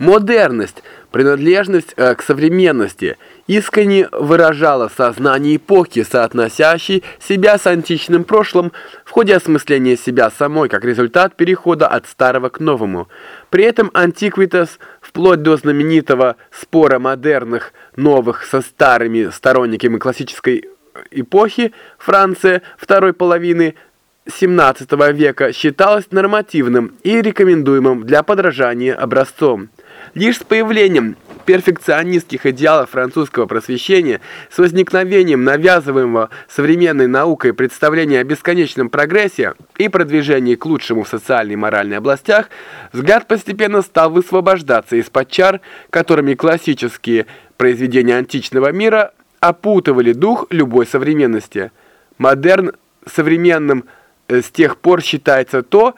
Модерность, принадлежность э, к современности, искренне выражала сознание эпохи, соотносящей себя с античным прошлым в ходе осмысления себя самой как результат перехода от старого к новому. При этом антиквитас, вплоть до знаменитого спора модерных новых со старыми сторонниками классической эпохи, Франция второй половины – XVII века считалось нормативным и рекомендуемым для подражания образцом. Лишь с появлением перфекционистских идеалов французского просвещения, с возникновением навязываемого современной наукой представления о бесконечном прогрессе и продвижении к лучшему в социальной и моральной областях, взгляд постепенно стал высвобождаться из-под чар, которыми классические произведения античного мира опутывали дух любой современности. Модерн современным с тех пор считается то, что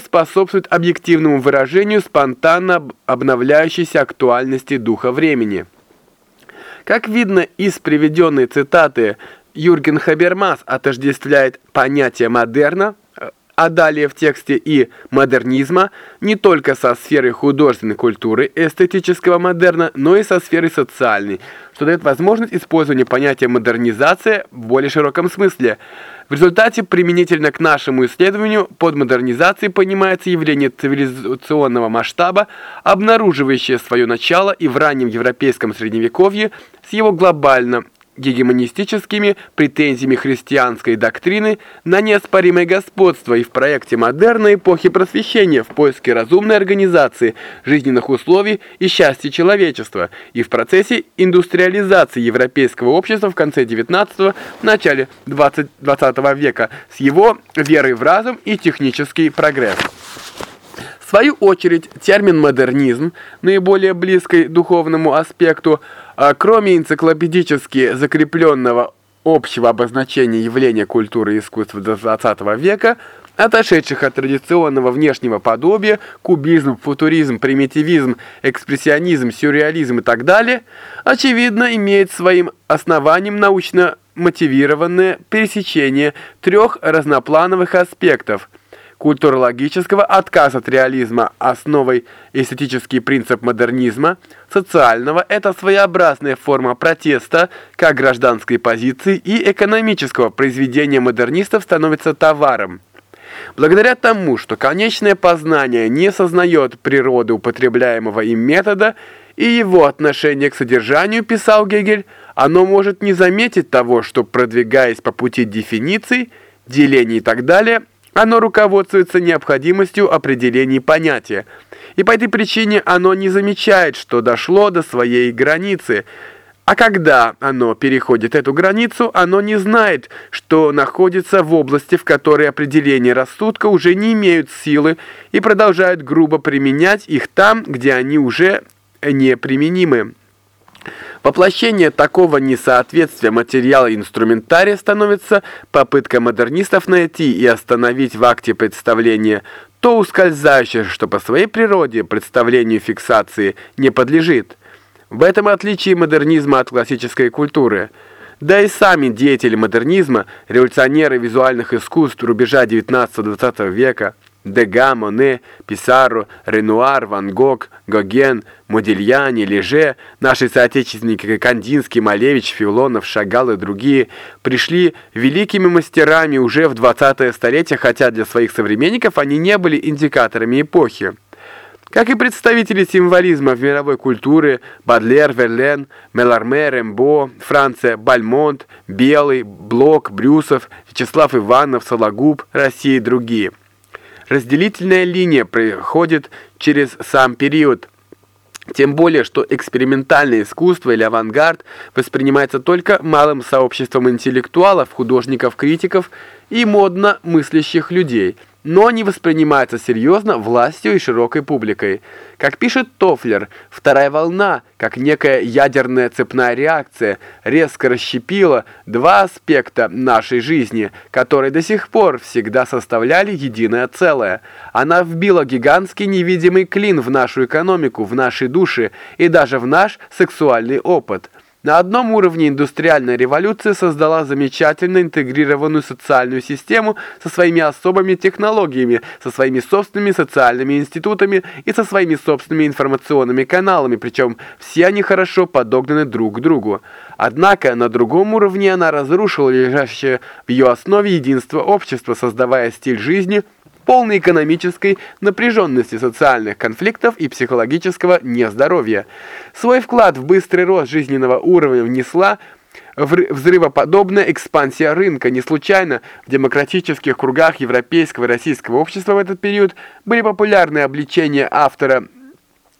способствует объективному выражению спонтанно обновляющейся актуальности духа времени. Как видно из приведенной цитаты, Юрген Хабермас отождествляет понятие модерна, а далее в тексте и модернизма, не только со сферой художественной культуры, эстетического модерна, но и со сферой социальной, что дает возможность использования понятия модернизация в более широком смысле – в результате, применительно к нашему исследованию, под модернизацией понимается явление цивилизационного масштаба, обнаруживающее свое начало и в раннем европейском средневековье с его глобально гегемонистическими претензиями христианской доктрины на неоспоримое господство и в проекте модерной эпохи просвещения в поиске разумной организации жизненных условий и счастья человечества и в процессе индустриализации европейского общества в конце 19-го, начале 20, 20 века с его верой в разум и технический прогресс. Свою очередь, термин «модернизм», наиболее близкий духовному аспекту, а кроме энциклопедически закрепленного общего обозначения явления культуры и искусства до 20 века, отошедших от традиционного внешнего подобия, кубизм, футуризм, примитивизм, экспрессионизм, сюрреализм и так далее, очевидно имеет своим основанием научно мотивированное пересечение трех разноплановых аспектов – культурологического, отказ от реализма основой эстетический принцип модернизма, социального – это своеобразная форма протеста как гражданской позиции и экономического произведения модернистов становится товаром. Благодаря тому, что конечное познание не сознает природы употребляемого им метода и его отношение к содержанию, писал Гегель, оно может не заметить того, что, продвигаясь по пути дефиниций, делений и так далее, оно руководствуется необходимостью определений понятия, и по этой причине оно не замечает, что дошло до своей границы. А когда оно переходит эту границу, оно не знает, что находится в области, в которой определения рассудка уже не имеют силы и продолжают грубо применять их там, где они уже неприменимы. Воплощение такого несоответствия материала и инструментария становится попыткой модернистов найти и остановить в акте представления то ускользающее, что по своей природе представлению фиксации не подлежит. В этом отличие модернизма от классической культуры. Да и сами деятели модернизма, революционеры визуальных искусств рубежа 19-20 века – Дега, Моне, Писаро, Ренуар, Ван Гог, Гоген, Модильяни, Леже, наши соотечественники Кандинский, Малевич, Филонов, Шагал и другие пришли великими мастерами уже в 20-е столетие, хотя для своих современников они не были индикаторами эпохи. Как и представители символизма в мировой культуре Бадлер, Верлен, Меларме, Рембо, Франция, Бальмонт, Белый, Блок, Брюсов, Вячеслав Иванов, Сологуб, Россия и другие – Разделительная линия проходит через сам период. Тем более, что экспериментальное искусство или авангард воспринимается только малым сообществом интеллектуалов, художников, критиков и модно мыслящих людей – но не воспринимается серьезно властью и широкой публикой. Как пишет Тофлер, вторая волна, как некая ядерная цепная реакция, резко расщепила два аспекта нашей жизни, которые до сих пор всегда составляли единое целое. Она вбила гигантский невидимый клин в нашу экономику, в наши души и даже в наш сексуальный опыт – На одном уровне индустриальная революция создала замечательно интегрированную социальную систему со своими особыми технологиями, со своими собственными социальными институтами и со своими собственными информационными каналами, причем все они хорошо подогнаны друг к другу. Однако на другом уровне она разрушила лежащее в ее основе единство общества, создавая стиль жизни – полной экономической напряженности социальных конфликтов и психологического нездоровья. Свой вклад в быстрый рост жизненного уровня внесла взрывоподобная экспансия рынка. Не случайно в демократических кругах европейского и российского общества в этот период были популярны обличения автора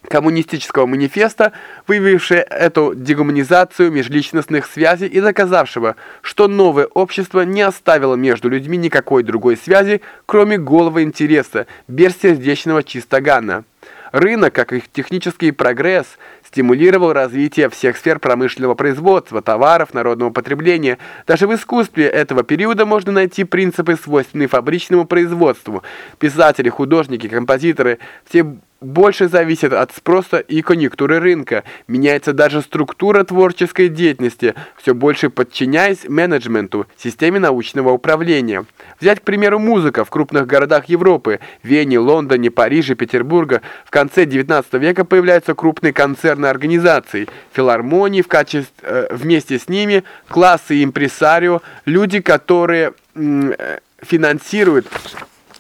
коммунистического манифеста, выявившее эту дегуманизацию межличностных связей и доказавшего, что новое общество не оставило между людьми никакой другой связи, кроме голого интереса, бессердечного чистогана. Рынок, как и технический прогресс, стимулировал развитие всех сфер промышленного производства, товаров, народного потребления. Даже в искусстве этого периода можно найти принципы, свойственные фабричному производству. Писатели, художники, композиторы – все больше зависит от спроса и конъюнктуры рынка. Меняется даже структура творческой деятельности, все больше подчиняясь менеджменту, системе научного управления. Взять, к примеру, музыка в крупных городах Европы, Вене, Лондоне, Париже, Петербурга. В конце 19 века появляются крупные концерны организаций, филармонии в качестве, э, вместе с ними классы импресарио, люди, которые э, финансируют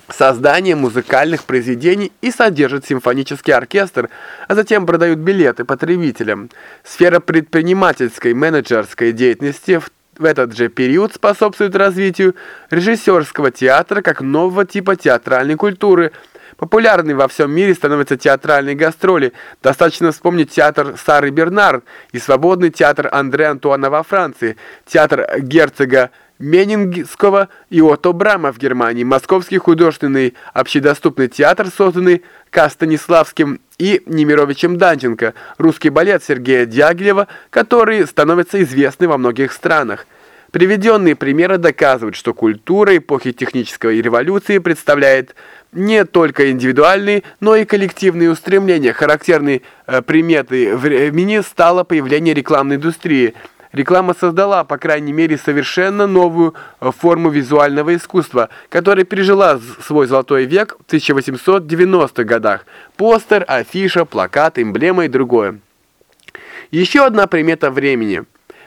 создание музыкальных произведений и содержит симфонический оркестр, а затем продают билеты потребителям. Сфера предпринимательской менеджерской деятельности в в этот же период способствует развитию режиссерского театра как нового типа театральной культуры. Популярной во всем мире становятся театральные гастроли. Достаточно вспомнить театр Сары Бернард и свободный театр Андре Антуана во Франции, театр герцога Менингского и Отто Брама в Германии, Московский художественный общедоступный театр, созданный Кастаниславским и Немировичем Данченко, русский балет Сергея Дягилева, который становится известный во многих странах. Приведенные примеры доказывают, что культура эпохи технической революции представляет не только индивидуальные, но и коллективные устремления. Характерной э, приметой времени стало появление рекламной индустрии – Реклама создала, по крайней мере, совершенно новую э, форму визуального искусства, которая пережила свой золотой век в 1890-х годах. Постер, афиша, плакат, эмблема и другое. Еще одна примета времени.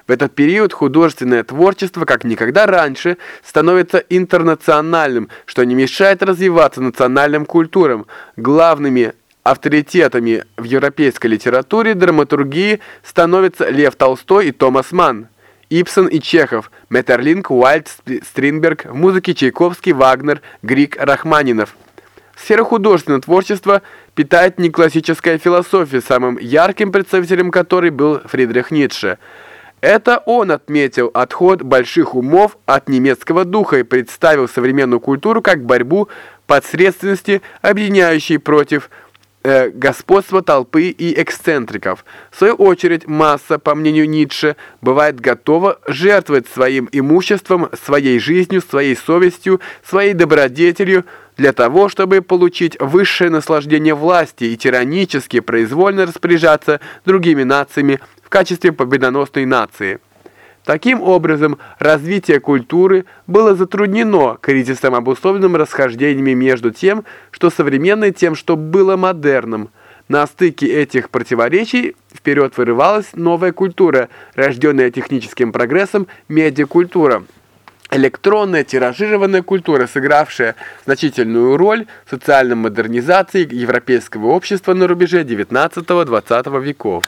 В этот период художественное творчество, как никогда раньше, становится интернациональным, что не мешает развиваться национальным культурам. Главными Авторитетами в европейской литературе драматургии становятся Лев Толстой и Томас Манн, Ипсон и Чехов, Метерлинг, Уальд, Стринберг, в музыке Чайковский, Вагнер, Грик, Рахманинов. Сфера художественного творчества питает неклассическая философия, самым ярким представителем которой был Фридрих Ницше. Это он отметил отход больших умов от немецкого духа и представил современную культуру как борьбу подсредственности, объединяющей против э, господство толпы и эксцентриков. В свою очередь, масса, по мнению Ницше, бывает готова жертвовать своим имуществом, своей жизнью, своей совестью, своей добродетелью, для того, чтобы получить высшее наслаждение власти и тиранически произвольно распоряжаться другими нациями качестве победоносной нации. Таким образом, развитие культуры было затруднено кризисом, обусловленным расхождениями между тем, что современное, тем, что было модерном. На стыке этих противоречий вперед вырывалась новая культура, рожденная техническим прогрессом медиакультура. Электронная тиражированная культура, сыгравшая значительную роль в социальной модернизации европейского общества на рубеже 19-20 веков.